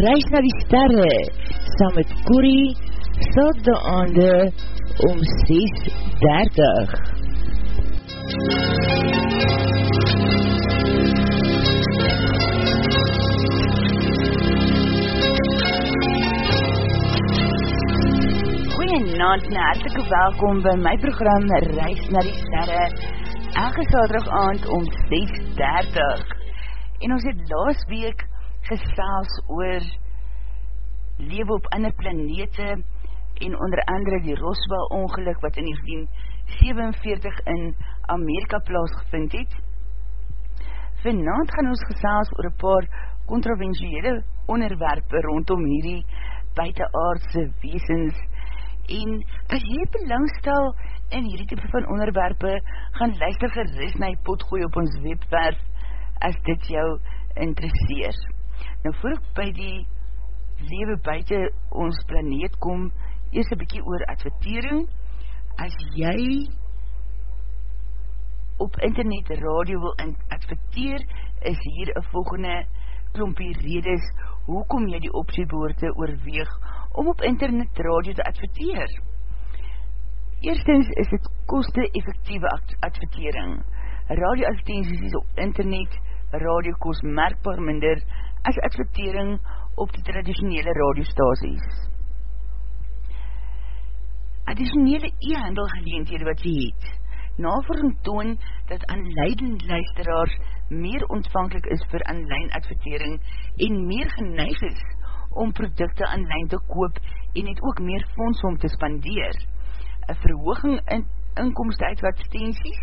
Reis na die sterre, saam met Corrie, sal de aande om 6.30. Goeienaand en hartelike welkom by my program Reis na die sterre, elke saterdag aand om 6.30. En ons het laas week gesels oor lewe op ander planete en onder andere die Roswell ongeluk wat in 1947 in Amerika plaasgevind het. Vanavond gaan ons gesels oor een paar controversiële onderwerpe rondom hierdie buitenaardse weesens en as jy belangstel in hierdie type van onderwerpe gaan luister gerust na die potgooi op ons webwerf as dit jou interesseer. Nou voor ek by die lewe buiten ons planeet kom, eers een bykie oor advertering. As jy op internet radio wil adverteer, is hier een volgende klompie redes, hoekom jy die optieboorte oorweeg om op internet radio te adverteer. Eerstens is het koste effectieve advertering. Radio advertenties op internet radio kost merkbaar minder as advertering op die traditionele radiostasies. Additionele e-handel geleendhede wat jy het, navoring toon dat aanleidend luisteraars meer ontvankelijk is vir online advertering en meer geneig is om producte online te koop en het ook meer fonds om te spandeer. Een verhooging in inkomst uit advertenties?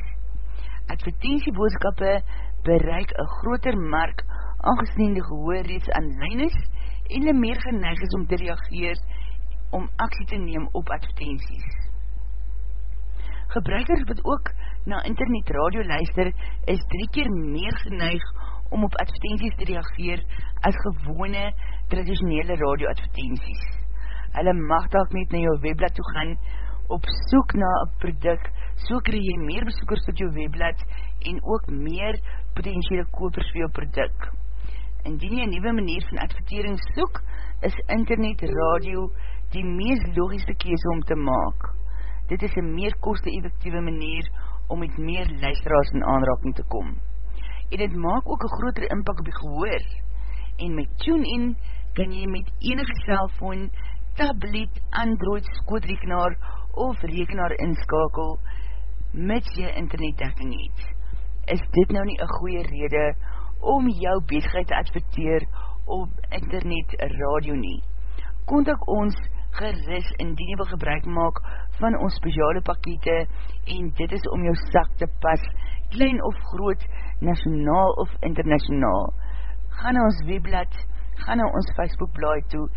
Advertentieboodskappe bereik een groter mark aangezien die gehoor reeds aan lijn is en die meer geneig is om te reageer om aksie te neem op advertenties. Gebruikers wat ook na internet radio luister is drie keer meer geneig om op advertenties te reageer as gewone traditionele radio advertenties. Hulle mag dalk net na jou webblad toe gaan op soek na een product, so krijg jy meer besoekers tot jou webblad en ook meer potentiële kopers vir jou product. Indien jy een nieuwe manier van advertering soek, is internet radio die meest logischste kees om te maak. Dit is een meer koste-effectieve manier om met meer luisteraars in aanraking te kom. En dit maak ook een groter inpak op die gehoor. En met TuneIn kan jy met enige cellfoon, tablet, android, skootrekenaar of rekenaar inskakel, mits jy internetdekking het. Is dit nou nie een goeie rede om jou bezigheid te adverteer op internet radio nie. Kontak ons geris indien jy wil gebruik maak van ons speciale pakete en dit is om jou sak te pas, klein of groot, nationaal of internationaal. Ga na ons webblad, ga na ons Facebook blaai toe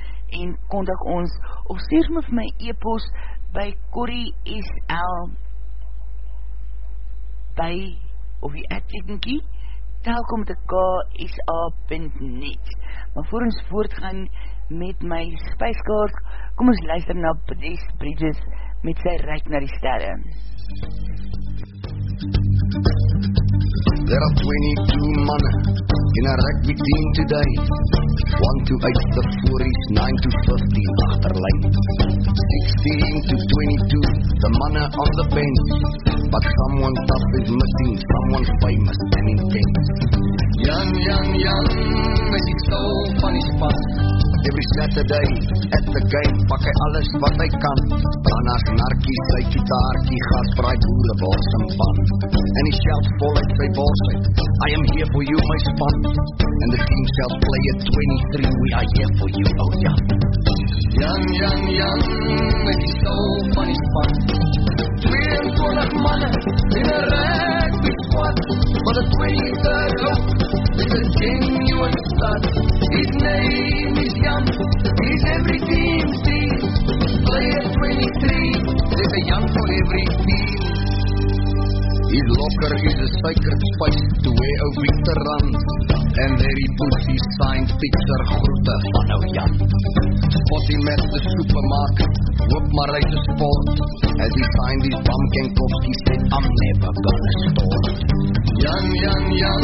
en kontak ons of stuur my vir my e-post by Corrie SL by of die adtekenkie telkom te ksa.net Maar voor ons voortgaan met my spijskaart, kom ons luister na Podest Bridges met sy reik na die sterre. There are 22 mannen in a rugby team today. 1 to 8 the 40s, 9 to 15 achterlijn 16 to 22 the mannen on the bench. But someone tough is missing Someone famous and intense. Jan, Jan, Jan Is soul van die span Every Saturday at the game Pak hy alles wat hy kan. Branas, narkie, sy kitaarkie Gas, braai, boere, bors en pan. En die shelf vol uit sy bors I am here for you, my span. And the team self play at 23 We are here for you, oh Jan Jan, Jan, Jan Is die soul van die span. 22 mannen in een rugby squad. For the 23rd look It's a genuine start His name is Jan He's every team's team Play at 23 There's a Jan for every team His locker is a sacred space To where a veteran And there he puts his signed picture Groete. Van nou Jan Spot him at the supermarket Hoop maar hy is sport. As he signed his bum Kenkowski said I'm never gonna stop. Jan, Jan, Jan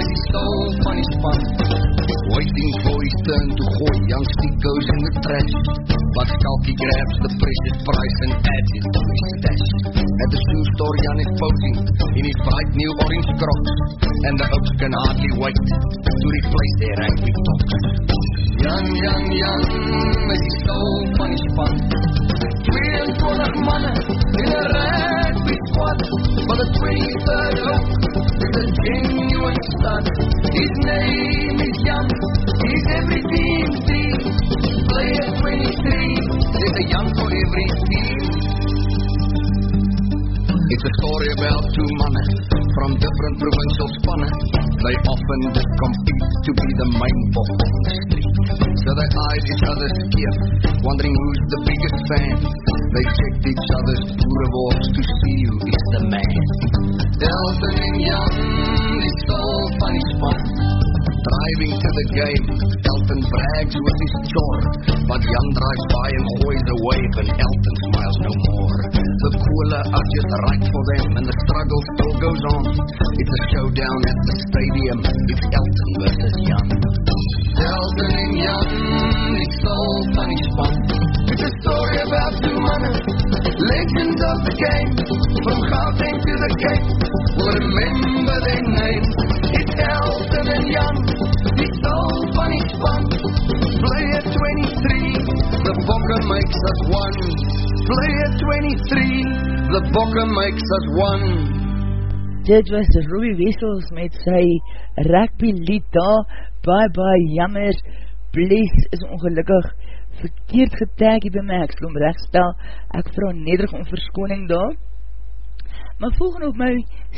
Is die soul van die span Waiting for his turn to gooi trash. But Skalky grabs the precious price and adds it to his stash. At the shoe store, Jan is posing in his bright new orange crocs. And the oaks can hardly wait to replace their rugby tops. Jan, Jan, Jan is die soul van die span. 22 mannen in een rugby squad. But the 23rd look is a genuine stud. His name Player 23, there's a Jan for every team. It's a story about two mannen from different provincial spannen. They often just compete to be the main pop on the street. So they eyed each other scared, wondering who's the biggest fan. They checked each other's boereworks to see who is the man. Delton and die soul van die span. Driving to the game, Elton brags with his chore. But Jan drives by and goes away, and Elton smiles no more. The cola are just right for them, and the struggle still goes on. It's a showdown at the stadium, it's Elton versus Jan. Elton and Jan, soul van die span. It's a story about two mannen, legends of the game. From Gauteng to the Cape, we'll remember their names. It's Elton and Jan, makes us one. Player 23, the Bokke makes us one. Dit was Robbie Wessels met sy rugby lied daar, baie baie jammer, Bles is ongelukkig verkeerd getag hier by my, ek sal om rechtstel, ek vraag nederig om verskoning daar. Maar volgende op my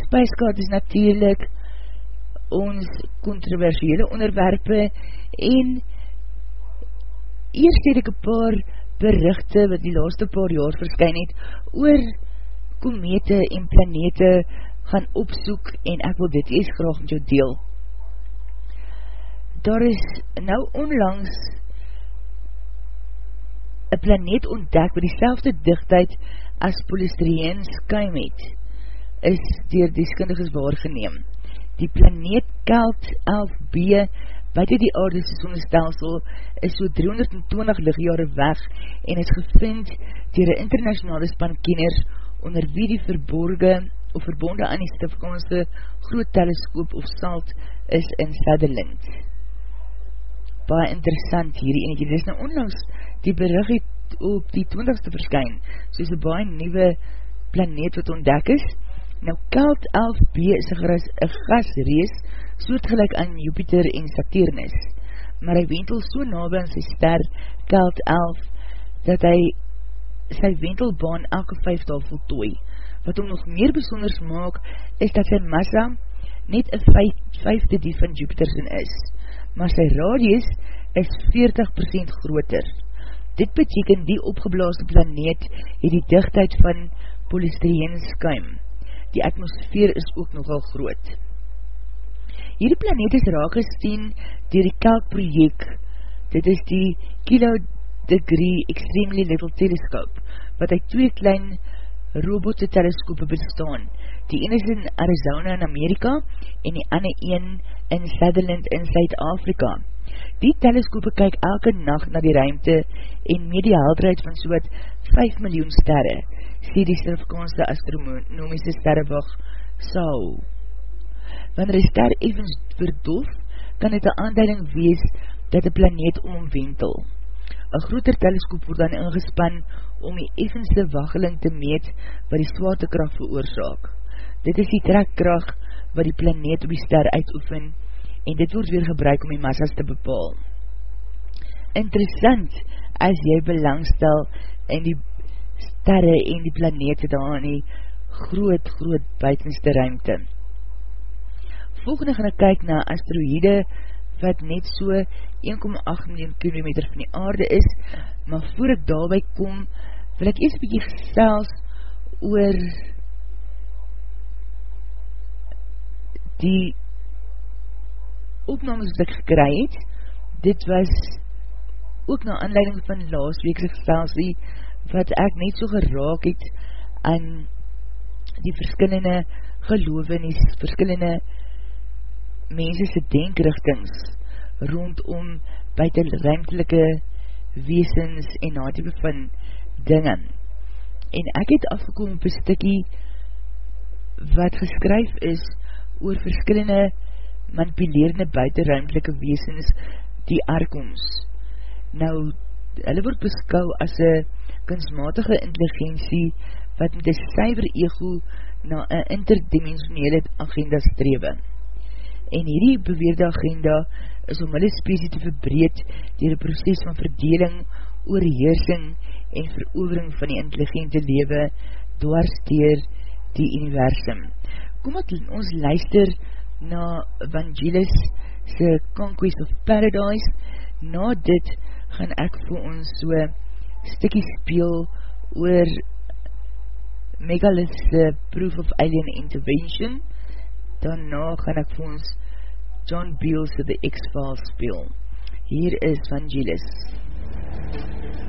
spijskaart is natuurlijk ons controversiële onderwerpe en eerst het ek een paar berichte wat die laaste paar jaar verskyn het oor komete en planete gaan opsoek en ek wil dit eers graag met jou deel. Daar is nou onlangs een planeet ontdek wat die selfde dichtheid as polystreen skuim het, is dier deskundiges waargeneem. Die planeet Kelt 11b buiten die aardese sonnestelsel is so 320 lichtjare weg en is gevind dier een internationale span kenners onder wie die verborge of verbonde aan die stifkanse groot teleskoop of salt is in Sutherland. Baie interessant hierdie ene, dit is nou onlangs die berig het op die 20ste verskyn, soos een baie nieuwe planeet wat ontdek is. Nou Kelt 11b is een gasrees soortgelijk aan Jupiter en Saturnus, maar hy wentel so nabe aan sy ster Kelt 11 dat hy sy wentelbaan elke vijftal voltooi. Wat om nog meer besonders maak, is dat sy massa net een vijfde die van Jupiter sin is, maar sy radius is 40% groter. Dit beteken die opgeblaaste planeet het die dichtheid van polystreen skuim. Die atmosfeer is ook nogal groot. Hierdie planeet is raak gesteen dier die Kelk project. Dit is die Kilo Degree Extremely Little Telescope, wat uit twee klein robotse teleskope bestaan. Die ene is in Arizona in Amerika en die ander een in Sutherland in Zuid-Afrika. Die teleskope kyk elke nacht na die ruimte en met die helderheid van soot 5 miljoen sterre, sê die Sylfkaanse astronomiese sterrewag SAO. Wanneer die ster evens verdoof, kan het een aanduiding wees dat die planeet omwentel. Een groter teleskoop word dan ingespan om die evenste waggeling te meet wat die zwaartekracht veroorzaak. Dit is die trekkracht wat die planeet op die ster uitoefen en dit word weer gebruik om die massas te bepaal. Interessant as jy belangstel in die sterre en die planete daar in die groot, groot buitenste ruimte. Volgende gaan ek kyk na asteroïde wat net so 1,8 miljoen kilometer van die aarde is, maar voor ek daarby kom, wil ek eers bykie gestels oor die opnames wat ek gekry het, dit was ook na aanleiding van laas weekse gestelsie, wat ek net so geraak het aan die verskillende geloof en die verskillende mensese denkrichtings rondom buiten ruimtelike weesens en natype van dinge. En ek het afgekom op een stikkie wat geskryf is oor verskillende manipuleerende buitenruimtelike weesens die arkoms. Nou, hulle word beskou as een kunstmatige intelligentie wat met een cyber ego na een interdimensionele agenda strewe. En hierdie beweerde agenda is om hulle spesie te verbreed dier die proces van verdeling, oorheersing en verovering van die intelligente lewe dwarsteer die universum. Kom wat ons luister na Vangelis se Conquest of Paradise. Na dit gaan ek vir ons so stikkie speel oor Megalith's Proof of Alien Intervention. Daarna gaan ek vir ons John Beals se The X-Files speel. Hier is Vangelis. this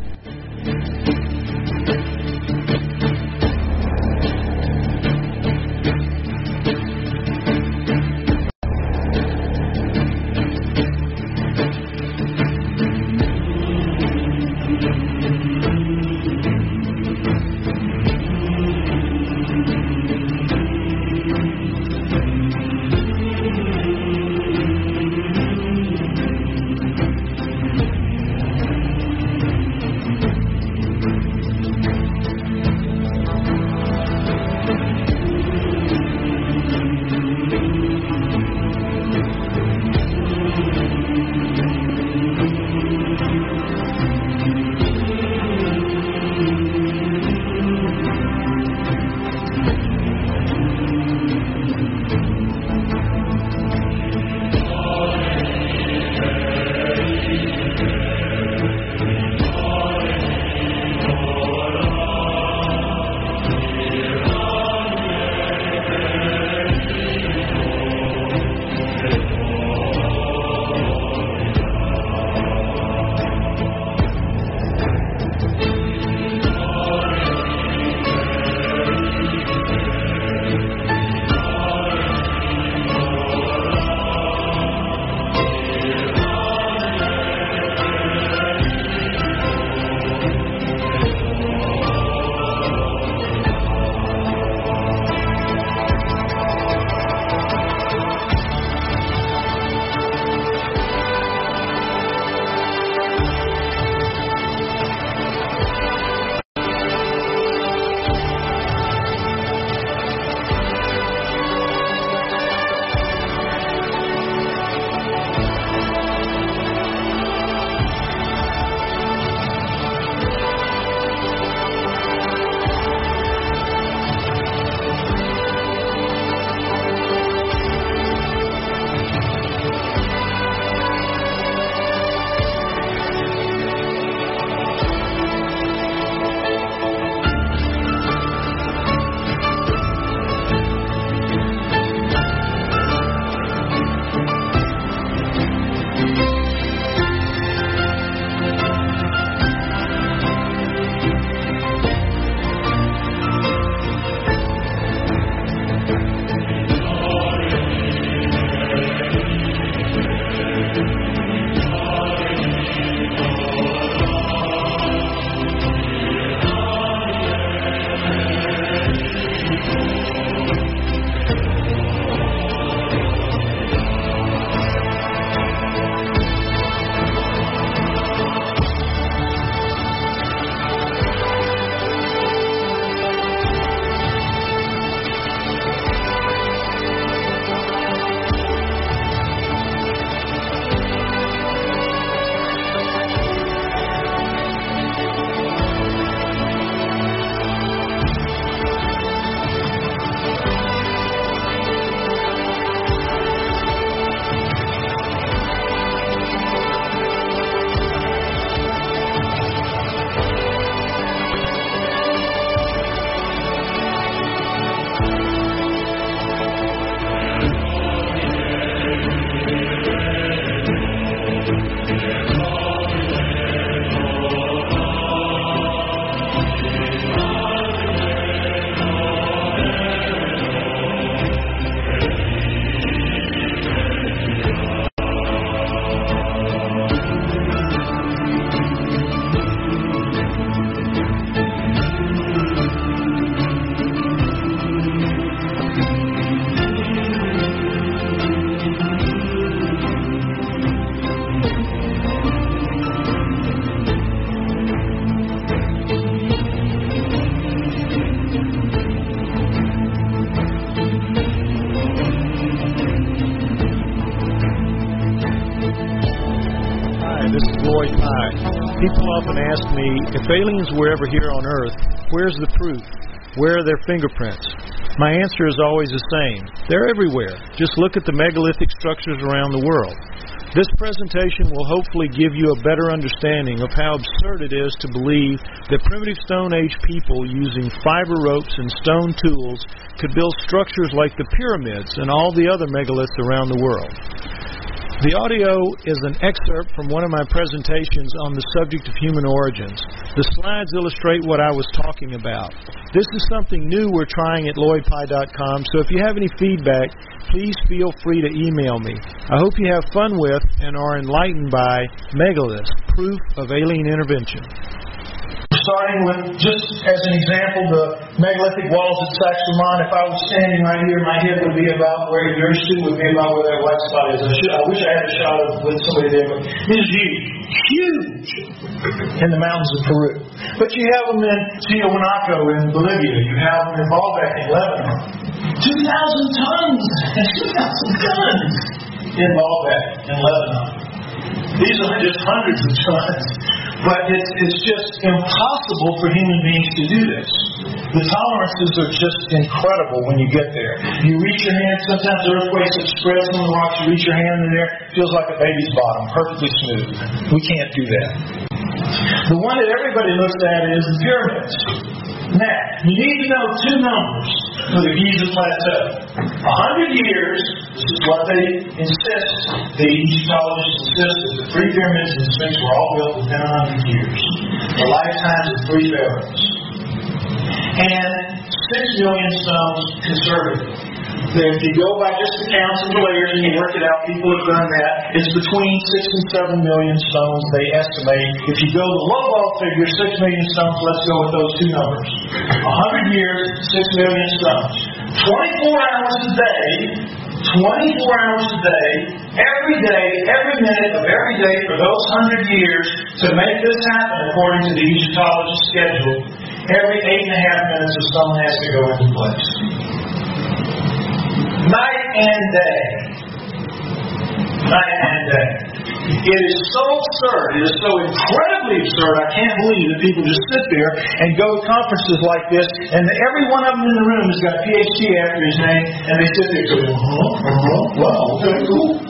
me if aliens were ever here on Earth, where's the proof? Where are their fingerprints? My answer is always the same. They're everywhere. Just look at the megalithic structures around the world. This presentation will hopefully give you a better understanding of how absurd it is to believe that primitive Stone Age people using fiber ropes and stone tools could build structures like the pyramids and all the other megaliths around the world. The audio is an excerpt from one of my presentations on the subject of human origins. The slides illustrate what I was talking about. This is something new we're trying at lloydpye.com, so if you have any feedback, please feel free to email me. I hope you have fun with and are enlightened by Megaliths, Proof of Alien Intervention starting with, just as an example, the megalithic walls at Sacsayhuaman. If I was standing right here, my head would be about where your student would be about where that white spot is. I, should, I wish I had a shot of with somebody there, but this is huge, huge in the mountains of Peru. But you have them in Tiahuanaco in Bolivia. You have them in Baalbek in Lebanon. 2,000 tons! 2,000 tons in Baalbek in Lebanon. These are just hundreds of tons. But it's, it's just impossible for human beings to do this. The tolerances are just incredible when you get there. You reach your hand, sometimes earthquakes have spread of the rocks, you reach your hand in there, feels like a baby's bottom, perfectly smooth. We can't do that. The one that everybody looks at is the pyramids. Now, you need to know two numbers for the Giza Plateau. A hundred years, this is what they insist, the Egyptologists insist that the three pyramids and Sphinx were all built within a hundred years. The lifetimes of three pharaohs. And six million stones conservative. If you go by just the counts of the layers and you work it out, people have done that. It's between six and seven million stones they estimate. If you go the low ball figure, six million stones, let's go with those two numbers. A hundred years, six million stones. Twenty-four hours a day 24 hours a day, every day, every minute of every day for those hundred years to make this happen according to the Egyptologist schedule. Every eight and a half minutes a stone has to go into place. Night and day. Night and day. It is so absurd. It is so incredibly absurd. I can't believe that people just sit there and go to conferences like this, and every one of them in the room has got a PhD after his name, and they sit there going, uh huh, uh huh, wow, okay, cool.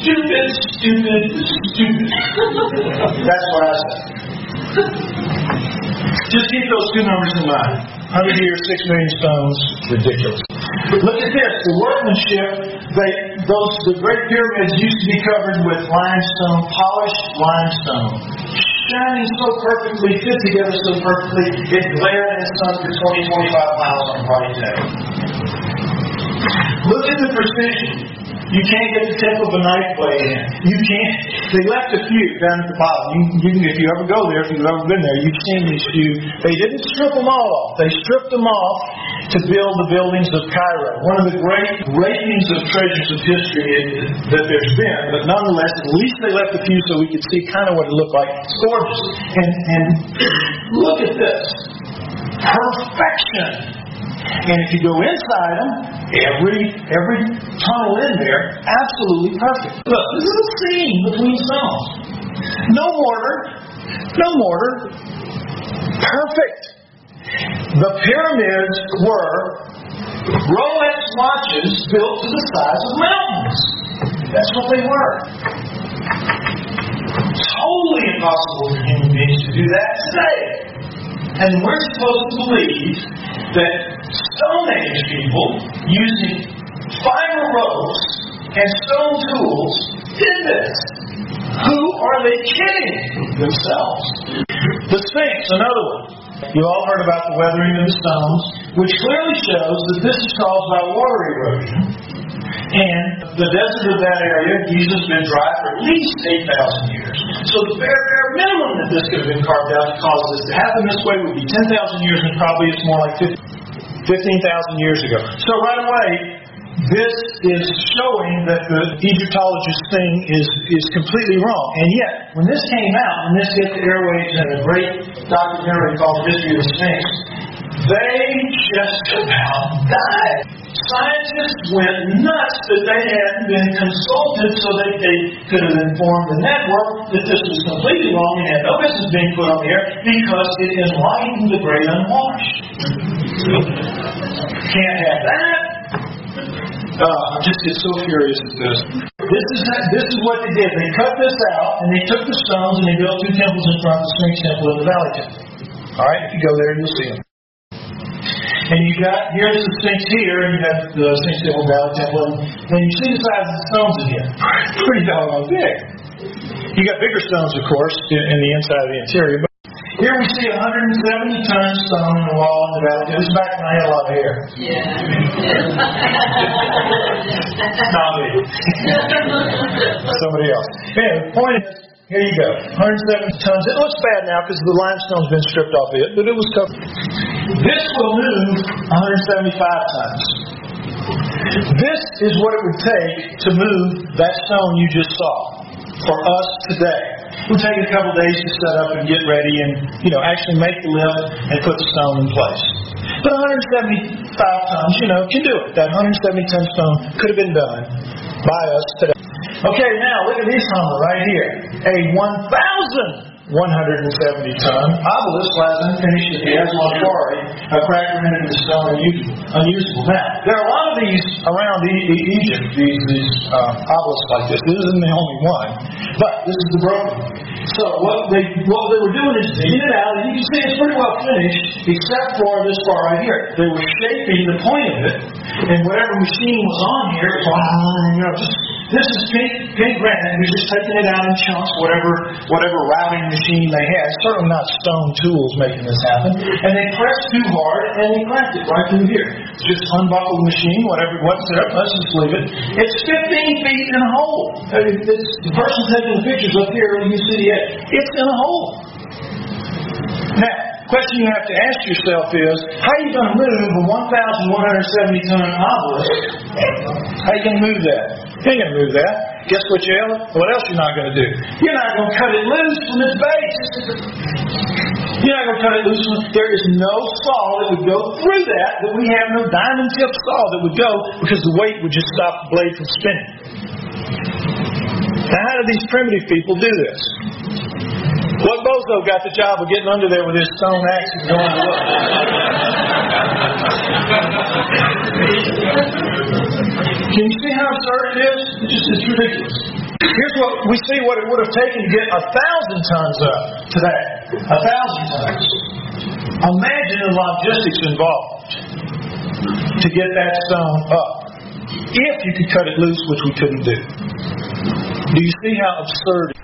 stupid, stupid, stupid. That's what I say. Just keep those two numbers in mind. 100 years, 6 million stones, ridiculous. Look at this. The workmanship, they, those, the Great Pyramids used to be covered with limestone, polished limestone. Shining so perfectly, fit together so perfectly, it glared in the sun for 20, 25 miles on a bright day. Look at the precision. You can't get the tip of a knife blade in. You can't. They left a few down at the bottom. You, you, if you ever go there, if you've ever been there, you've seen these few. They didn't strip them all off. They stripped them off to build the buildings of Cairo. One of the great ratings of treasures of history that there's been, but nonetheless, at least they left a few so we could see kind of what it looked like. It's gorgeous. And, and look at this. Perfection. And if you go inside them, every every tunnel in there, absolutely perfect. Look, this is a seam between stones. No mortar, no mortar. Perfect. The pyramids were Rolex watches built to the size of mountains. That's what they were. Totally impossible for human beings to do that today. And we're supposed to believe that Stone Age people using fiber ropes and stone tools did this. Who are they kidding? Themselves. The Sphinx, another one. You all heard about the weathering of the stones, which clearly shows that this is caused by water erosion. And the desert of that area, Giza's been dry for at least 8,000 years. So the bare, bare minimum that this could have been carved out to cause this to happen this way would be 10,000 years, and probably it's more like 15,000 years ago. So right away, this is showing that the Egyptologist thing is, is completely wrong. And yet, when this came out, and this hit the airwaves in a great documentary called History of the Sphinx, they just about died. Scientists went nuts that they hadn't been consulted so that they could have informed the network that this was completely wrong and had no business being put on the air because it enlightened the great unwashed. Can't have that. Uh, I just get so furious at this. This is this is what they did. They cut this out and they took the stones and they built two temples in front of the Sphinx Temple and the Valley Temple. All right, if you go there, you'll see them. And you got here's the Sphinx here, and you got the Sphinx Temple, Valley Temple, and then you see the size of the stones again. Pretty doggone big. You got bigger stones, of course, in, in the inside of the interior. But here we see a 170 ton stone in the wall in the valley. This is back when I had a lot of hair. Not me. Somebody else. Anyway, the point is, here you go. 170 tons. It looks bad now because the limestone's been stripped off it, but it was covered. This will move 175 tons. This is what it would take to move that stone you just saw for us today. It would take a couple days to set up and get ready and, you know, actually make the lift and put the stone in place. But 175 tons, you know, can do it. That 170 ton stone could have been done by us today. Okay, now look at this Hummer right here. A 1,170 ton obelisk lies unfinished at the Aswan Quarry, a crack rendered in stone unusable. unusable. Now, there are a lot of these around e- e- Egypt, these, these uh, obelisks like this. This isn't the only one, but this is the broken one. So what they what they were doing is digging it out, and you can see it's pretty well finished, except for this part right here. They were shaping the point of it, and whatever machine was on here, you know, just this is pink, pink granite. They're just taking it out in chunks, whatever whatever routing machine they had. Certainly not stone tools making this happen. And they pressed too hard and they cracked it right through here. Just unbuckle the machine, whatever what's there, let's just leave it. It's 15 feet in a hole. Uh, it's, the person taking the pictures up here, you see the edge. It's in a hole. Now, question you have to ask yourself is, how are you going to move a 1,170 ton obelisk? How are you going to move that? Going to move that. Guess what, you What else you're not going to do? You're not going to cut it loose from its base. You're not going to cut it loose. From, there is no saw that would go through that, that we have no diamond tip saw that would go because the weight would just stop the blade from spinning. Now, how do these primitive people do this? What bozo got the job of getting under there with his stone axe and going to? Can you see how absurd it is? It's just it's ridiculous. Here's what we see what it would have taken to get a thousand tons up today. A thousand tons. Imagine the logistics involved to get that stone up. If you could cut it loose, which we couldn't do. Do you see how absurd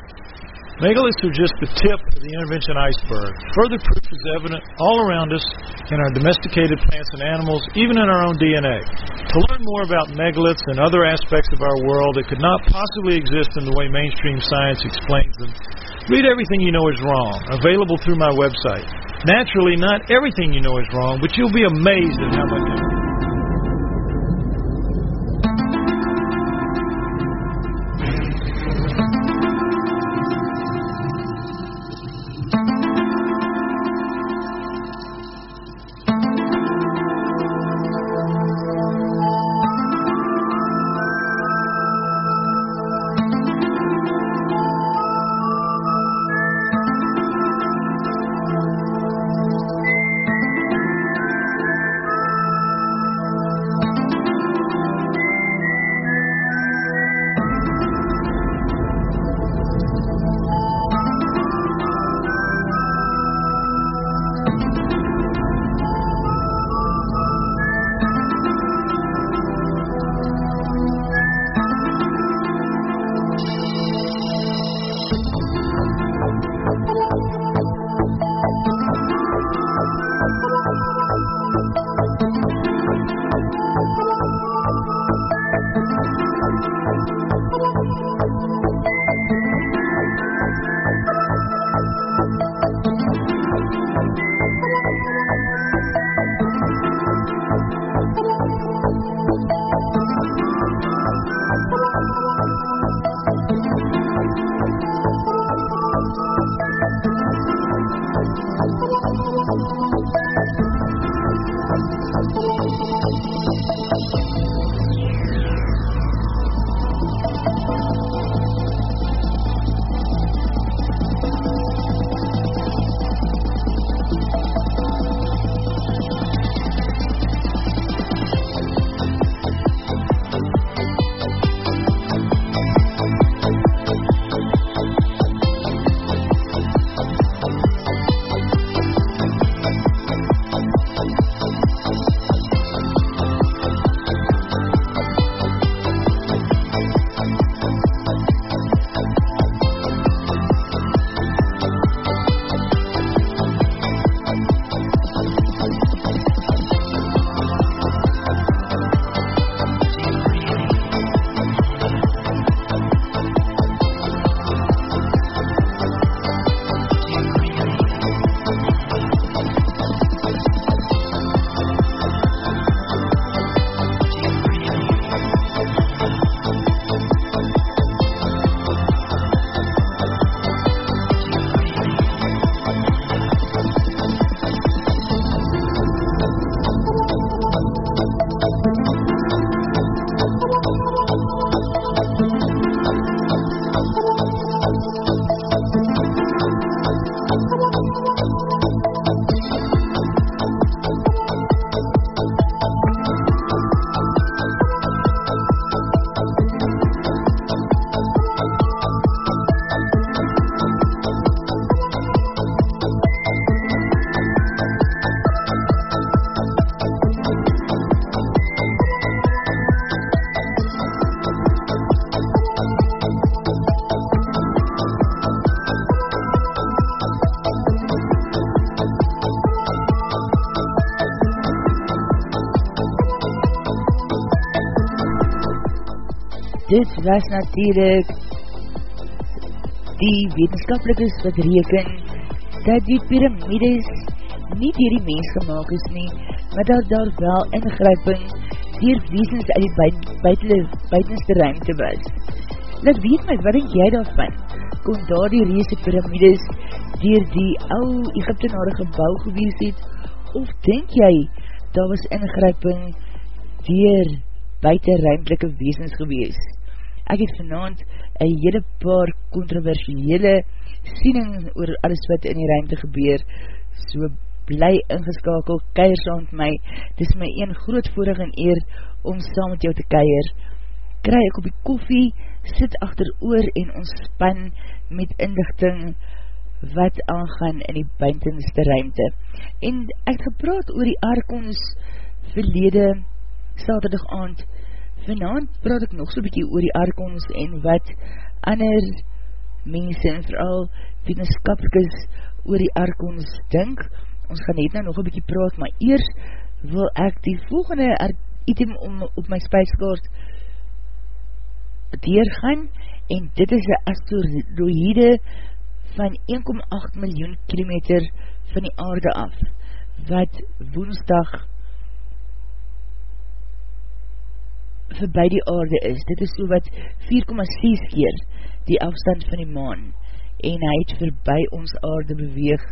Megaliths are just the tip of the intervention iceberg. Further proof is evident all around us in our domesticated plants and animals, even in our own DNA. To learn more about megaliths and other aspects of our world that could not possibly exist in the way mainstream science explains them, read Everything You Know Is Wrong, available through my website. Naturally, not everything you know is wrong, but you'll be amazed at how much. Was natuurlijk die wetenskapelikes wat reken dat die piramides nie dier die mens gemaakt is nie, maar dat daar wel ingryping dier weesens uit die buitenste ruimte was. Let weet my, wat denk jy daarvan? Kon daar die reese piramides dier die ou Egyptenare gebouw gewees het? Of denk jy, daar was ingryping dier buiten ruimtelike weesens gewees? Ek het vanavond een hele paar controversiële siening oor alles wat in die ruimte gebeur, so bly ingeskakel, keir saam met my, dit is my een groot voorig en eer om saam met jou te keir, kry ek op die koffie, sit achter oor en ontspan met inlichting wat aangaan in die buitenste ruimte. En ek gepraat oor die aardkons verlede saterdag aand, vanavond praat ek nog so bykie oor die aardkons en wat ander mense en vooral wetenskaplikes oor die aardkons dink, ons gaan net nou nog een bykie praat, maar eers wil ek die volgende item om, op my spijskaart deurgaan, en dit is een asteroïde van 1,8 miljoen kilometer van die aarde af, wat woensdag voorbij die aarde is. Dit is so wat 4,6 keer die afstand van die maan, en hy het voorbij ons aarde beweeg,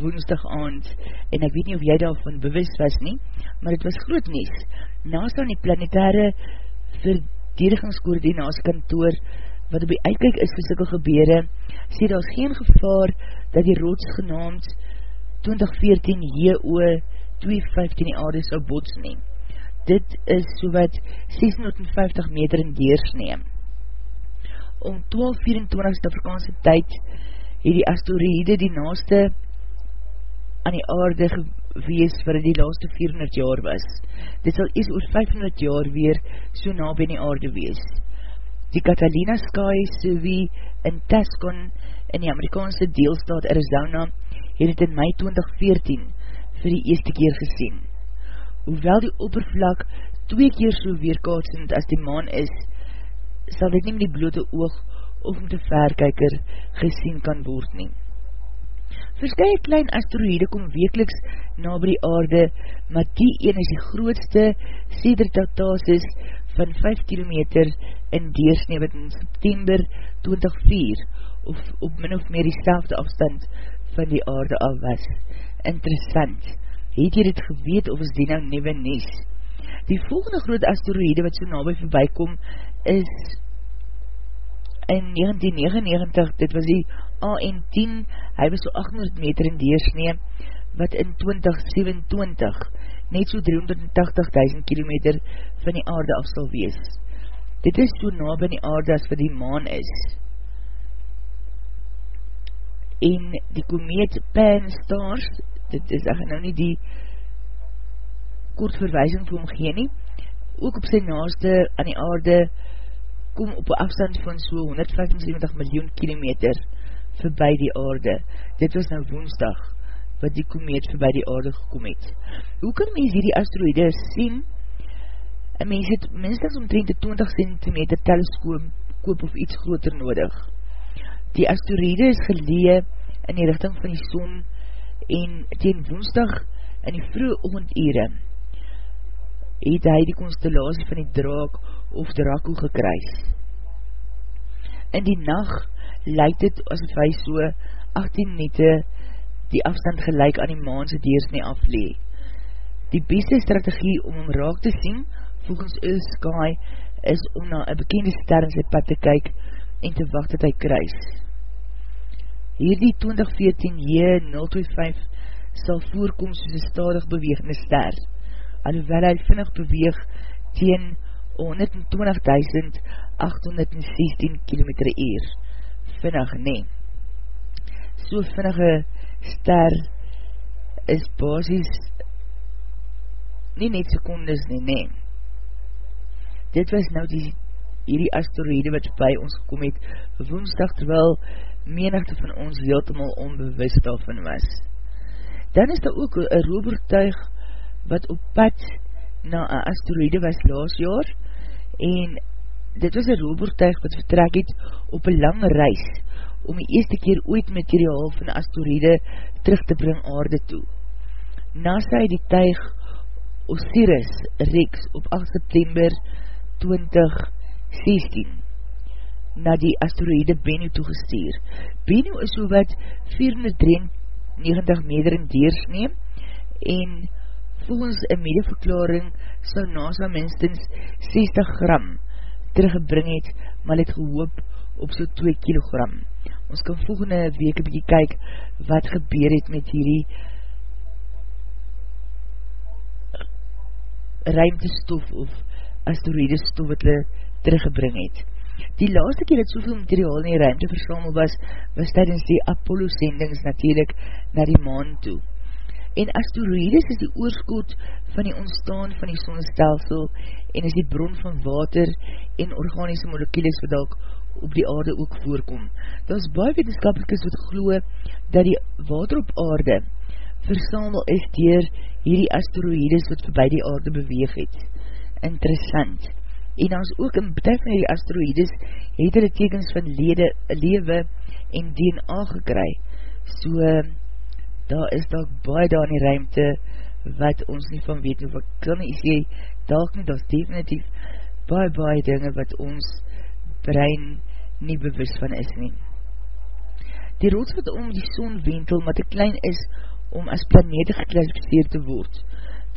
woensdag aand, en ek weet nie of jy daarvan bewus was nie, maar het was groot nies. Naast aan die planetaire verdedigingskoordinaatskantoor, wat op die uitkijk is vir sikke gebeure, sê daar is geen gevaar dat die roods genaamd 2014 JO 215 die aarde sal bots neem. Dit is so wat 650 meter in deersneem. Om 1224 Afrikaanse tyd het die asteroïde die naaste aan die aarde gewees wat die laaste 400 jaar was. Dit sal ees oor 500 jaar weer so na by die aarde wees. Die Catalina Sky Suvi in Tascon in die Amerikaanse deelstaat Arizona het het in mei 2014 vir die eerste keer gesien. Hoewel die oppervlak twee keer so weerkaatsend as die maan is, sal dit nie met die blote oog of met die verkyker gesien kan word neem. Verskye klein asteroïde kom wekeliks na by die aarde, maar die een is die grootste sedertatasis van 5 km in deersnee wat in September 2004 of op min of meer die afstand van die aarde al was. Interessant. Het jy dit geweet of is die nou nieuwe nies? Die volgende groot asteroïde wat so nabij voorbij kom is in 1999, dit was die AN10, hy was so 800 meter in deersnee, wat in 2027 net so 380.000 kilometer van die aarde af sal wees. Dit is so na by die aarde as vir die maan is. En die komeet Pan-Stars, dit is ek nou nie die kort verwijzing vir hom gee nie, ook op sy naaste aan die aarde kom op een afstand van so 175 miljoen kilometer voorbij die aarde. Dit was nou woensdag wat die komeet voorbij die aarde gekom het. Hoe kan mens hierdie asteroïde sien? Een mens het minstens omtrent 20 cm teleskoop of iets groter nodig. Die asteroïde is gelee in die richting van die son en teen woensdag in die vroege oogendere het hy die constellatie van die draak of Draco gekruis. In die nacht lyk dit asof hy so 18 nette die afstand gelijk aan die maanse deersnee aflee. Die beste strategie om hom raak te sien, volgens Earth Sky, is om na een bekende ster in sy pad te kyk en te wacht dat hy kruis. Hierdie 2014 J025 sal voorkom soos een stadig bewegende ster, alhoewel hy vinnig beweeg teen 120.816 km uur vinnig, nee. So vinnige ster is basis nie net secondes nie, nee. Dit was nou die hierdie asteroïde wat by ons gekom het woensdag terwyl menigte van ons heeltemal onbewust daarvan was. Dan is daar ook een robertuig wat op pad na een asteroïde was laas jaar en dit was een robotuig wat vertrek het op een lange reis om die eerste keer ooit materiaal van asteroïde terug te bring aarde toe. NASA het die tuig Osiris Rex op 8 september 2016 na die asteroïde Bennu toegestuur. Bennu is so wat 493 meter in deersneem en volgens een medeverklaring sal NASA minstens 60 gram teruggebring het, maar het gehoop op so 2 kilogram. Ons kan volgende week een bykie kyk wat gebeur het met hierdie ruimtestof of asteroïde stof wat hulle teruggebring het. Die laaste keer dat soveel materiaal in die ruimte versamel was, was tydens die Apollo sendings natuurlijk na die maan toe. En asteroïdes is die oorskoot van die ontstaan van die sonnestelsel en is die bron van water en organische molekules wat ook op die aarde ook voorkom. Daar is baie wetenskapelikers wat glo dat die water op aarde versamel is dier hierdie asteroïdes wat voorbij die aarde beweeg het. Interessant. En is ook in betek van die asteroïdes het hulle tekens van lede, lewe en DNA gekry. So, daar is daar baie daar in die ruimte wat ons nie van weet, of ek kan nie sê, daar nie, daar is definitief baie baie dinge wat ons brein nie bewus van is nie. Die rots wat om die son wentel, maar te klein is om as planete geklassificeerd te word.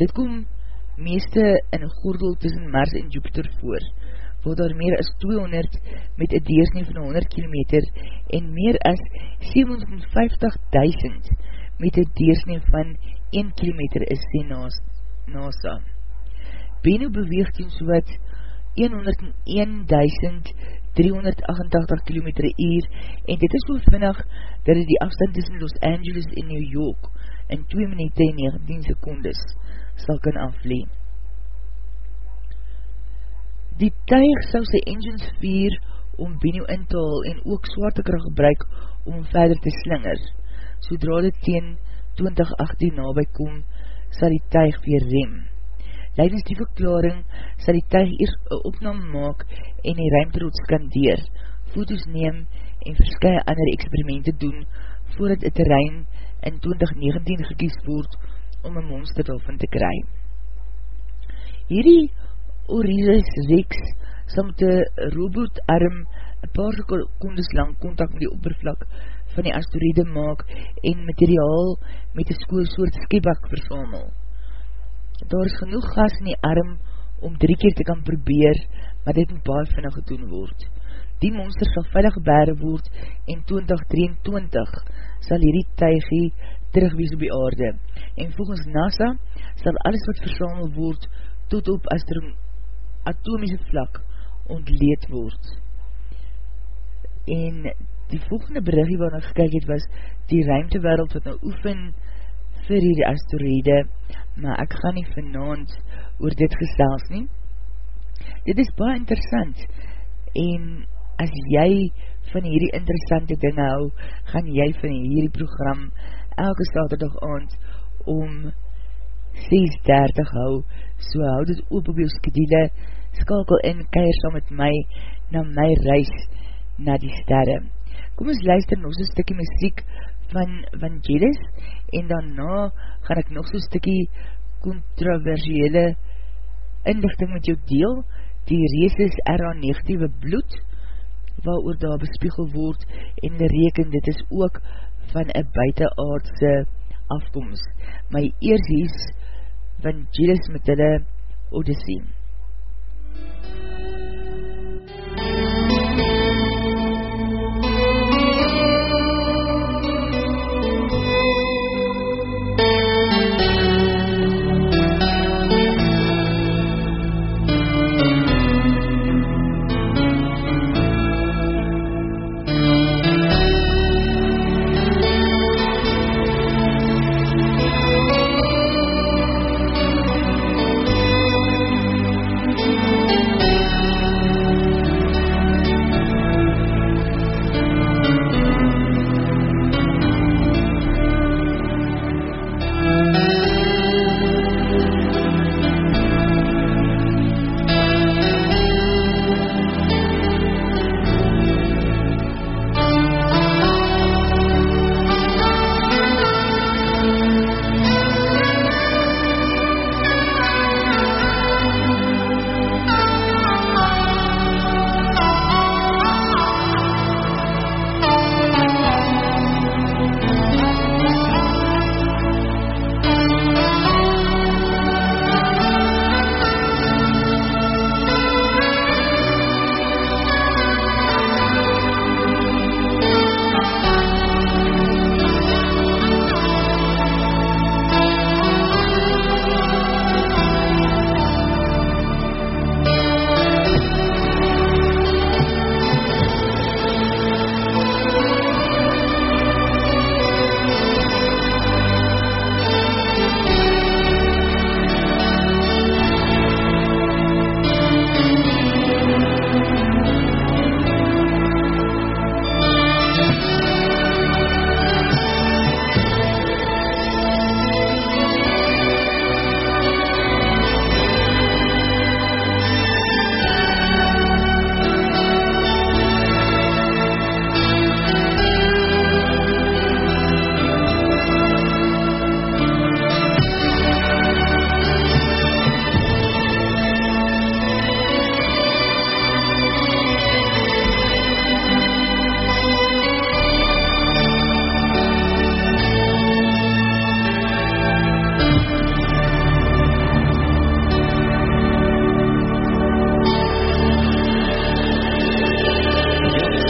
Dit kom meeste in gordel tussen Mars en Jupiter voor, waar daar meer as 200 met een deersnie van 100 km en meer as 750.000 met een deersnie van 1 km is die NASA. Benno beweeg ten so wat 101.388 km uur en dit is so vinnig dat het die afstand tussen Los Angeles en New York in 2 minute en 19 secondes sal kan afleen. Die tuig sal sy engines vier om Benio in te haal en ook zwaartekracht gebruik om verder te slinger. Sodra dit teen 2018 nabij kom, sal die tuig weer rem. Leidens die verklaring sal die tuig eers een opname maak en die ruimterood skandeer, foto's neem en verskye ander experimente doen voordat het terrein in 2019 gekies word om een monsterdolfin te kry. Hierdie Oriris Rex sal met een robotarm een paar secondes lang contact met die oppervlak van die asteroide maak en materiaal met een soort skibak versamel. Daar is genoeg gas in die arm om drie keer te kan probeer, maar dit moet baie vinnig gedoen word. Die monster sal veilig gebere word en 2023 sal hierdie tuigie terugwees op die aarde. En volgens NASA sal alles wat versamel word tot op atomiese vlak ontleed word. En die volgende berichtje wat ek gekyk het was die ruimtewereld wat nou oefen vir die asteroide, maar ek ga nie vanavond oor dit gestels nie. Dit is baie interessant en as jy van hierdie interessante dinge hou, gaan jy van hierdie program elke saterdag aand om 6.30 hou, so hou dit oop op jou skedule, skakel in, keir saam met my, na my reis, na die sterre. Kom ons luister nog so'n stikkie muziek van Vangelis, en daarna gaan ek nog so'n stikkie controversiële inlichting met jou deel, die reeses era negatieve bloed, waar oor daar bespiegel word en reken dit is ook van een buitenaardse afkomst. My eers is van Judas met hulle Odyssey.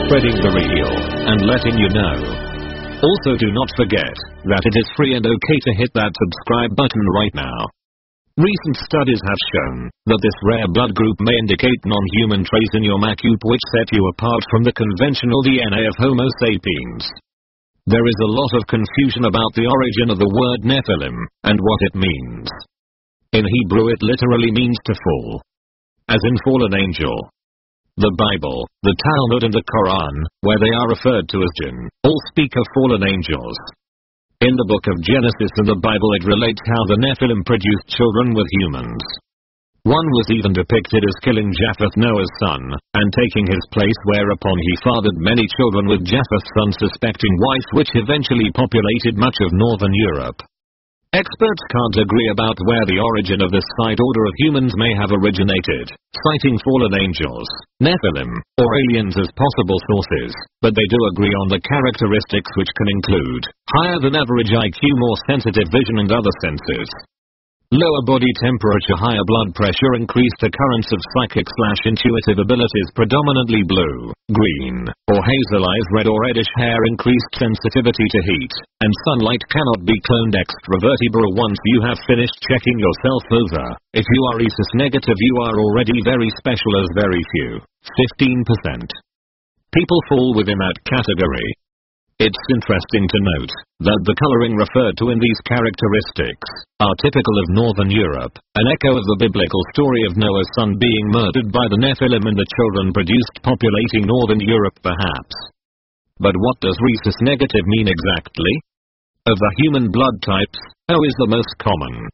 Spreading the real and letting you know. Also do not forget that it is free and okay to hit that subscribe button right now. Recent studies have shown that this rare blood group may indicate non-human traits in your MACUP which set you apart from the conventional DNA of Homo sapiens. There is a lot of confusion about the origin of the word Nephilim and what it means. In Hebrew it literally means to fall. As in fallen angel. The Bible, the Talmud and the Quran, where they are referred to as jinn, all speak of fallen angels. In the book of Genesis and the Bible it relates how the Nephilim produced children with humans. One was even depicted as killing Japheth Noah's son, and taking his place whereupon he fathered many children with Japheth's unsuspecting wife which eventually populated much of northern Europe. Experts can't agree about where the origin of this side order of humans may have originated, citing fallen angels, Nephilim, or aliens as possible sources, but they do agree on the characteristics which can include higher than average IQ, more sensitive vision and other senses, Lower body temperature, higher blood pressure, increased occurrence of psychic slash intuitive abilities, predominantly blue, green, or hazel eyes, red or reddish hair, increased sensitivity to heat, and sunlight cannot be cloned extravertebral once you have finished checking yourself over. If you are rhesus negative, you are already very special as very few. 15%. People fall within that category, it's interesting to note that the coloring referred to in these characteristics are typical of Northern Europe, an echo of the biblical story of Noah's son being murdered by the Nephilim and the children produced populating Northern Europe perhaps. But what does rhesus negative mean exactly? Of the human blood types, O is the most common.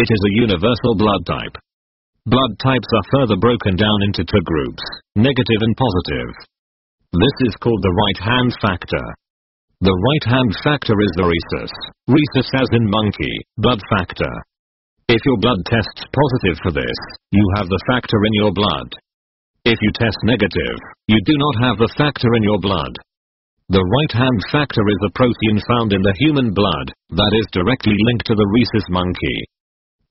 It is a universal blood type. Blood types are further broken down into two groups, negative and positive. This is called the right hand factor. The right-hand factor is the rhesus. Rhesus as in monkey, blood factor. If your blood tests positive for this, you have the factor in your blood. If you test negative, you do not have the factor in your blood. The right-hand factor is a protein found in the human blood, that is directly linked to the rhesus monkey.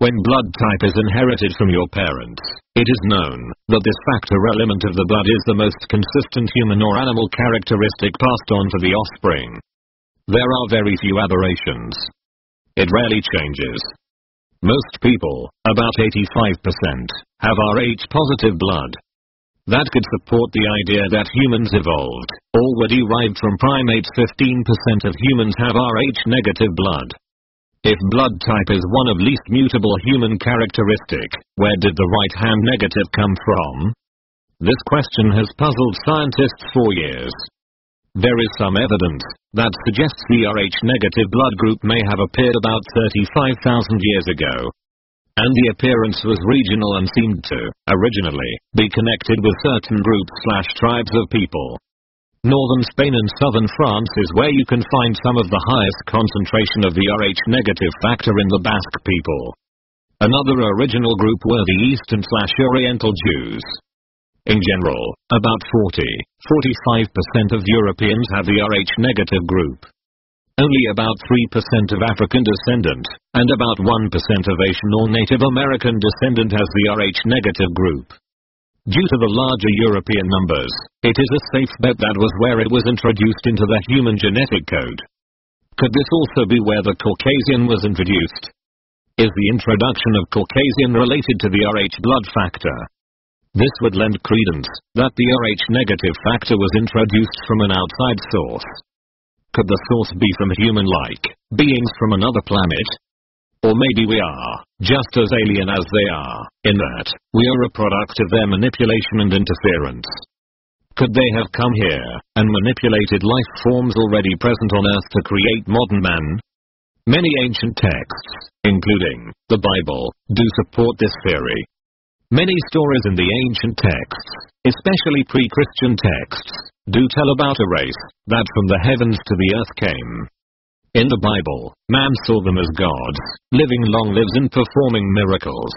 When blood type is inherited from your parents, it is known that this factor element of the blood is the most consistent human or animal characteristic passed on to the offspring. There are very few aberrations. It rarely changes. Most people, about 85%, have Rh positive blood. That could support the idea that humans evolved, or were derived from primates 15% of humans have Rh negative blood. If blood type is one of least mutable human characteristic, where did the right hand negative come from? This question has puzzled scientists for years. There is some evidence that suggests the Rh negative blood group may have appeared about 35,000 years ago. And the appearance was regional and seemed to, originally, be connected with certain groups slash tribes of people. Northern Spain and southern France is where you can find some of the highest concentration of the Rh negative factor in the Basque people. Another original group were the Eastern slash Oriental Jews. In general, about 40-45% of Europeans have the Rh negative group. Only about 3% of African descendant, and about 1% of Asian or Native American descendant has the Rh negative group. Due to the larger European numbers, it is a safe bet that was where it was introduced into the human genetic code. Could this also be where the Caucasian was introduced? Is the introduction of Caucasian related to the Rh blood factor? This would lend credence that the Rh negative factor was introduced from an outside source. Could the source be from human-like beings from another planet? Or maybe we are, just as alien as they are, in that, we are a product of their manipulation and interference. Could they have come here, and manipulated life forms already present on Earth to create modern man? Many ancient texts, including the Bible, do support this theory. Many stories in the ancient texts, especially pre-Christian texts, do tell about a race that from the heavens to the earth came, in the Bible, man saw them as gods, living long lives and performing miracles.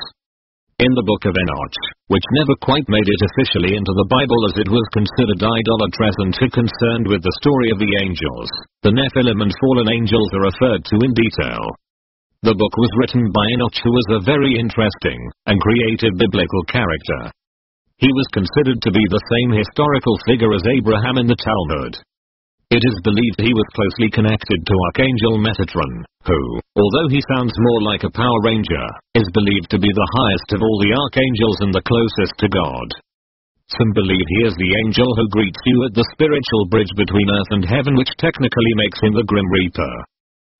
In the book of Enoch, which never quite made it officially into the Bible as it was considered idolatrous and too concerned with the story of the angels, the Nephilim and fallen angels are referred to in detail. The book was written by Enoch who was a very interesting and creative biblical character. He was considered to be the same historical figure as Abraham in the Talmud. It is believed he was closely connected to Archangel Metatron, who, although he sounds more like a Power Ranger, is believed to be the highest of all the archangels and the closest to God. Some believe he is the angel who greets you at the spiritual bridge between earth and heaven which technically makes him the Grim Reaper.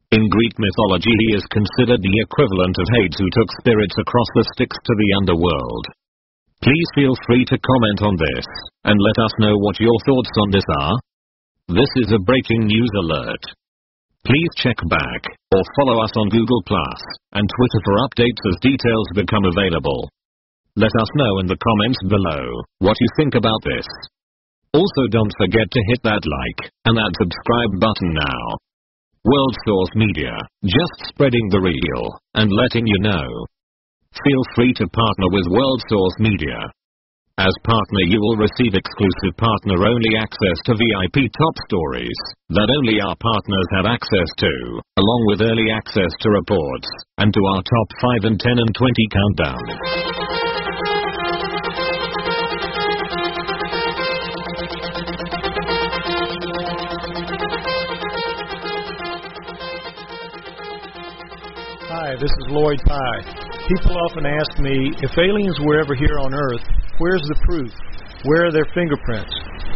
In Greek mythology he is considered the equivalent of Hades who took spirits across the Styx to the underworld. Please feel free to comment on this, and let us know what your thoughts on this are. This is a breaking news alert. Please check back, or follow us on Google Plus, and Twitter for updates as details become available. Let us know in the comments below, what you think about this. Also don't forget to hit that like, and that subscribe button now. World Source Media, just spreading the real, and letting you know. Feel free to partner with World Source Media. As partner you will receive exclusive partner-only access to VIP top stories, that only our partners have access to, along with early access to reports, and to our top 5 and 10 and 20 countdown. Hi, this is Lloyd Pye. People often ask me, if aliens were ever here on Earth, where's the proof? Where are their fingerprints?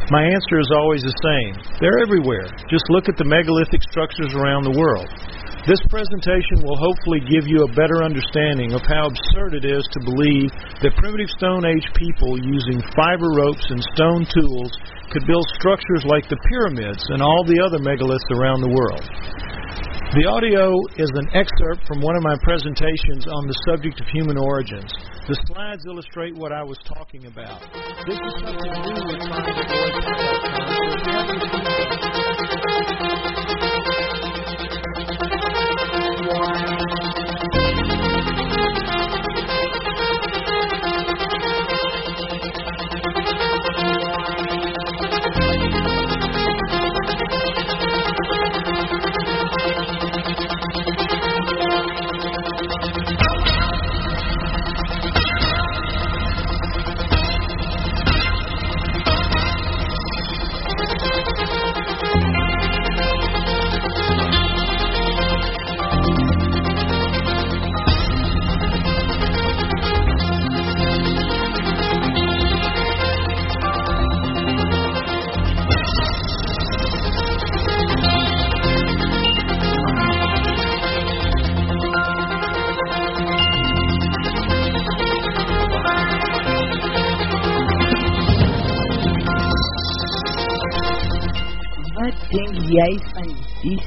My answer is always the same. They're everywhere. Just look at the megalithic structures around the world. This presentation will hopefully give you a better understanding of how absurd it is to believe that primitive Stone Age people using fiber ropes and stone tools could build structures like the pyramids and all the other megaliths around the world. The audio is an excerpt from one of my presentations on the subject of human origins. The slides illustrate what I was talking about. This is something new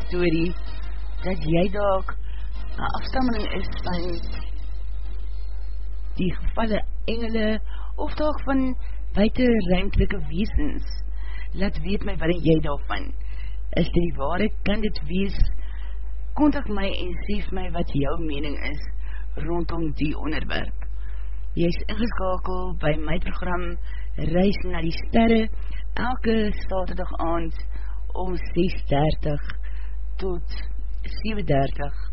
story, dat jy dalk een afstammeling is van die gevalle engele, of dalk van buiten ruimtelike weesens? Laat weet my wat jy daarvan. Is dit die waarheid, kan dit wees? Contact my en sê my wat jou mening is rondom die onderwerp. Jy is ingeskakel by my program Reis na die Sterre elke saterdag aand om 6.30 tot 7.30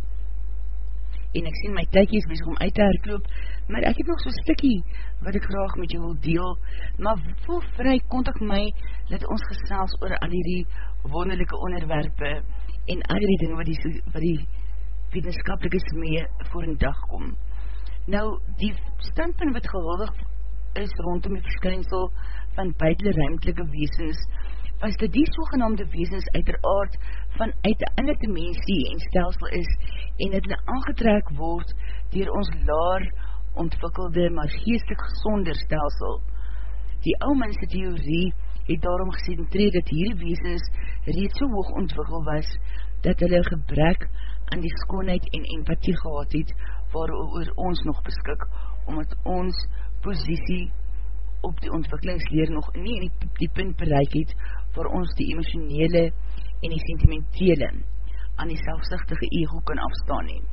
en ek sien my tykie is bezig om uit te herkloop maar ek het nog so'n stikkie wat ek graag met jou wil deel. Maar voel vry, kontak my dat ons gesels oor al die wonderlijke onderwerpe en al die dinge wat die, wat die wetenskapelikes mee voor een dag kom. Nou die standpunt wat gehuldig is rondom die verskynsel van buiten ruimtelike weesens was dat die sogenaamde weesens uiteraard van uit die ander dimensie en stelsel is en het hulle aangetrek word dier ons laar ontwikkelde maar geestig gezonder stelsel. Die ou mense theorie het daarom gesentreer dat hierdie weesens reeds so hoog ontwikkel was dat hulle gebrek aan die skoonheid en empathie gehad het waarover ons nog beskik omdat ons posiesie op die ontwikkelingsleer nog nie in die, die punt bereik het waar ons die emotionele en die sentimentele aan die selfsichtige ego kan afstaan neem.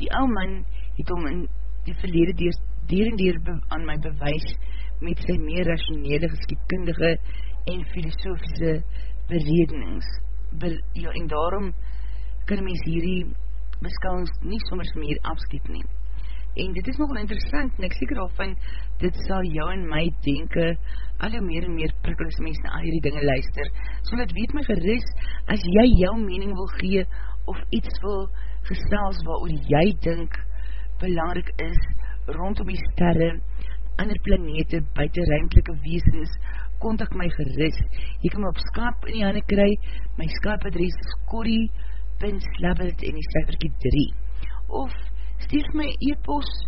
Die ou man het om in die verlede dier, dier en dier aan my bewys met sy meer rationele, geskietkundige en filosofische beredenings. Be, ja, en daarom kan mys hierdie beskouwings nie sommers meer afskiet neem. En dit is nogal interessant, en ek seker al van, dit sal jou en my denken, al hoe meer en meer prikkelis mens na al hierdie dinge luister, so dat weet my geris, as jy jou mening wil gee, of iets wil gestels wat oor jy dink, belangrijk is, rondom die sterre, ander planete, buiten ruimtelike weesens, kontak my geris. Jy kan my op Skype in die handen kry, my Skype adres is corrie.slabbert en die cijferkie 3. Of stuur my e-post,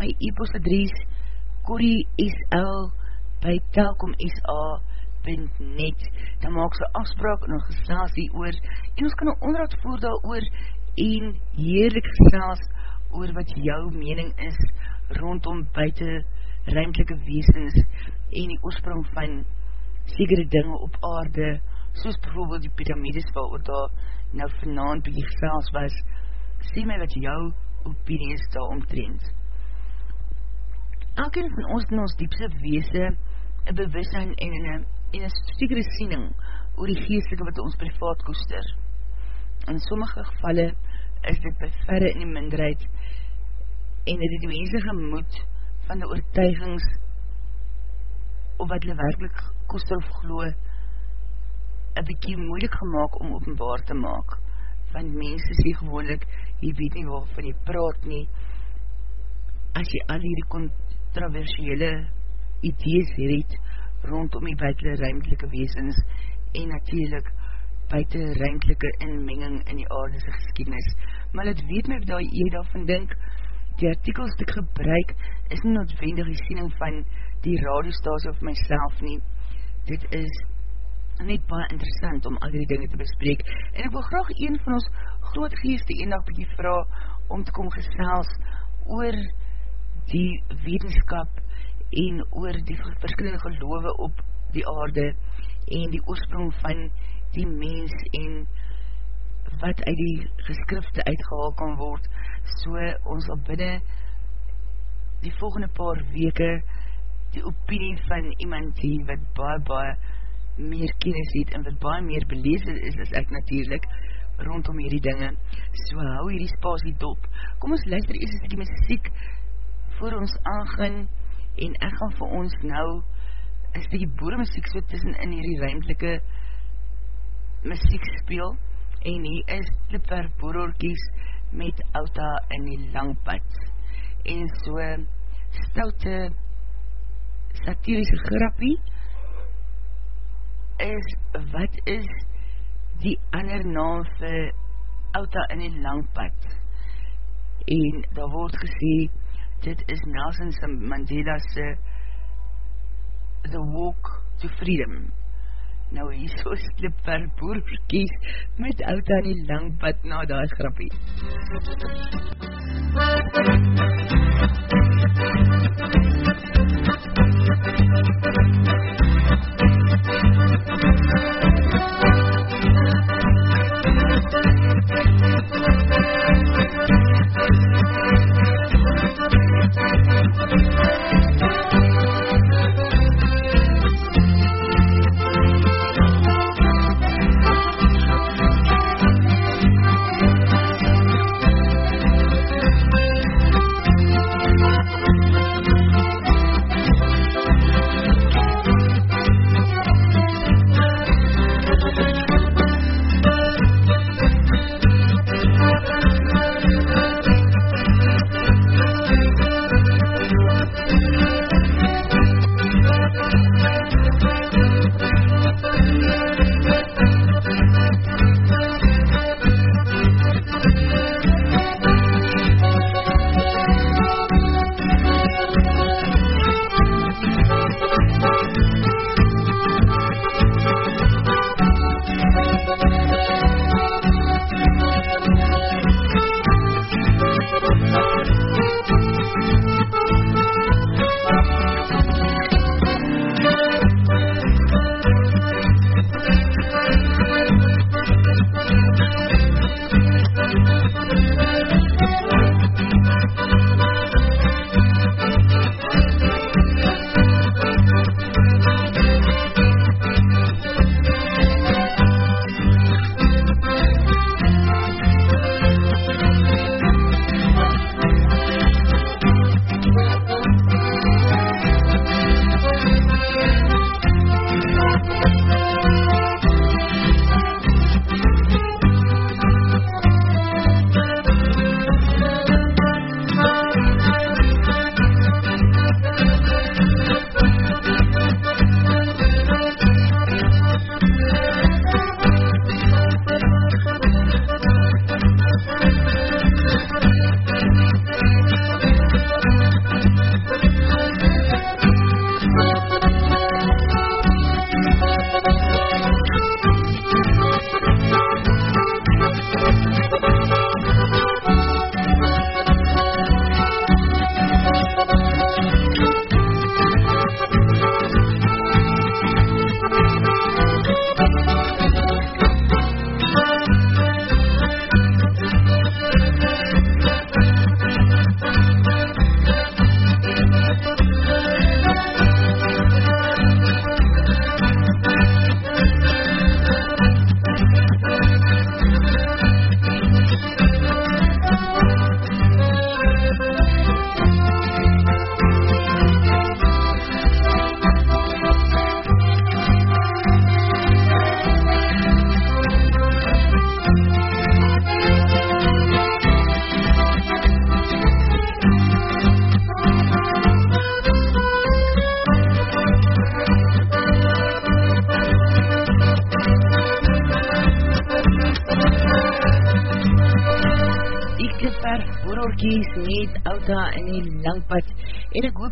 my e-post adres corriesl by telkomsa.net dan maak sy afspraak en ons gesels die oor en ons kan een onderhoud voer daar oor en heerlik gesels oor wat jou mening is rondom buiten ruimtelike weesens en die oorsprong van sekere dinge op aarde, soos bijvoorbeeld die piramides wat oor daar nou vanavond by die gesels was, sê my wat jou opinie is daar omtrend. Elkeen van ons in ons diepse weese een bewussein en een, en een sekere siening oor die geestelike wat ons privaat koester. In sommige gevalle is dit by verre in die minderheid en het die mense gemoed van die oortuigings of wat hulle werkelijk koester of glo een bykie moeilik gemaakt om openbaar te maak want mense sê gewoonlik jy weet nie waarvan jy praat nie as jy al hierdie controversiële idees het rondom die buiten ruimtelike weesens en natuurlijk buiten ruimtelike inmenging in die aardese geskiednis maar het weet my dat jy daarvan denk die artikels die ek gebruik is nie noodwendig die siening van die radiostasie of myself nie. Dit is net baie interessant om al die dinge te bespreek. En ek wil graag een van ons groot geeste een dag bykie vraag om te kom gesels oor die wetenskap en oor die verskillende geloof op die aarde en die oorsprong van die mens en wat uit die geskrifte uitgehaal kan word so ons al binnen die volgende paar weke die opinie van iemand die wat baie baie meer kennis het en wat baie meer belezen is as ek natuurlijk rondom hierdie dinge. So hou hierdie spasie dop. Kom ons luister eers as die muziek voor ons aangaan en ek gaan vir ons nou is die boere muziek so tussen in hierdie ruimtelike muziek speel. En hier is Flipper Boerorkies met Outa in die Langpad en so stoute satirische grappie is wat is die ander naam vir Outa in die Langpad? En daar word gesê dit is Nelson Mandela's The Walk to Freedom. Nou hier so slip ver boerkies met oud aan die langpad na nou, daar is grappie. Orkies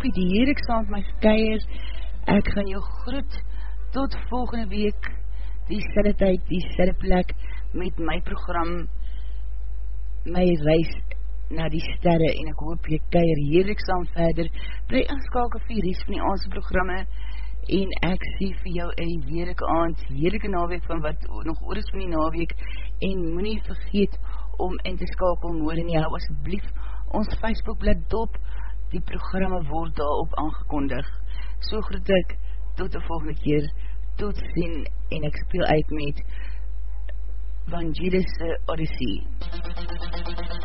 en hoop die hier ek saam my skeier ek gaan jou groet tot volgende week die sidde tyd, die sidde plek met my program my reis na die sterre en ek hoop jy keier heerlik saam verder. Bly inskakel vir die van die aanse programme en ek sê vir jou een heerlijke aand, heerlijke naweek van wat nog oor is van die naweek. En moet nie vergeet om in te skakel moorde nie, hou asblief ons Facebookblad dop, die programme word daarop aangekondig. So groet ek, tot die volgende keer, tot sien en ek speel uit met Vangelis Odyssey.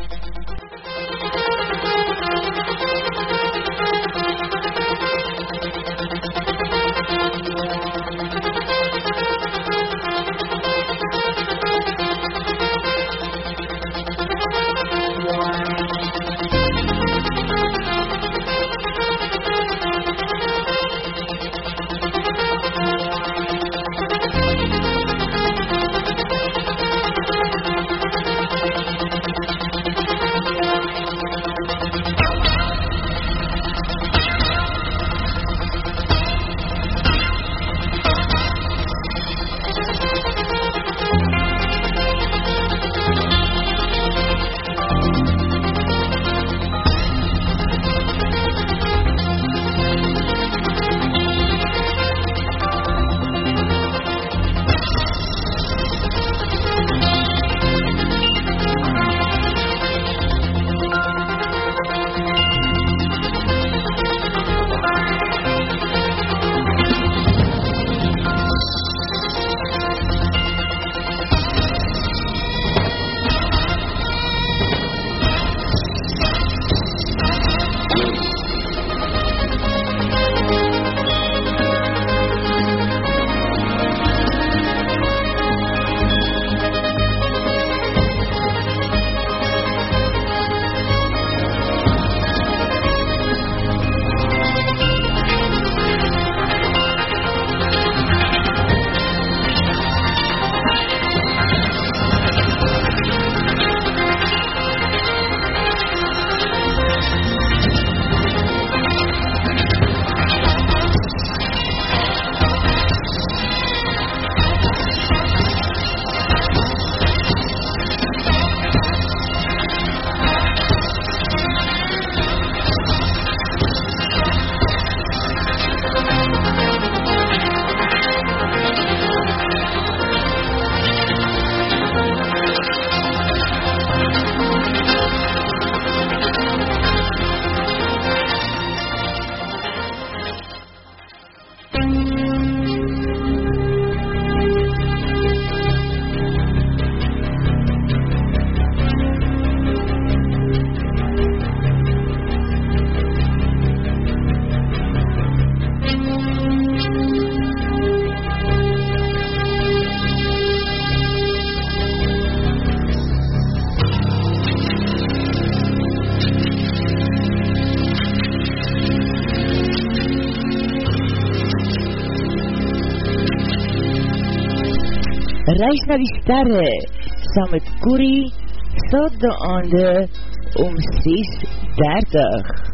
Reis na die sterre saam met Corrie sal de aande om 6.30